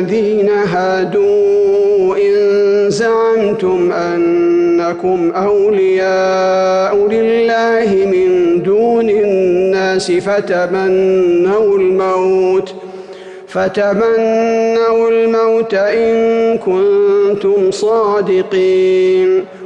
الذين هادوا إن زعمتم أنكم أولياء لله من دون الناس فتمنوا الموت فتمنوا الموت إن كنتم صادقين.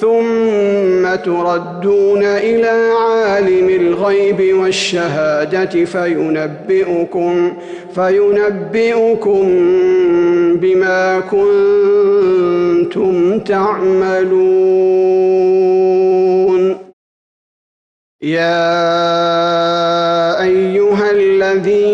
ثم تردون إلى عالم الغيب والشهادة فينبئكم فينبئكم بما كنتم تعملون. يا أيها الذين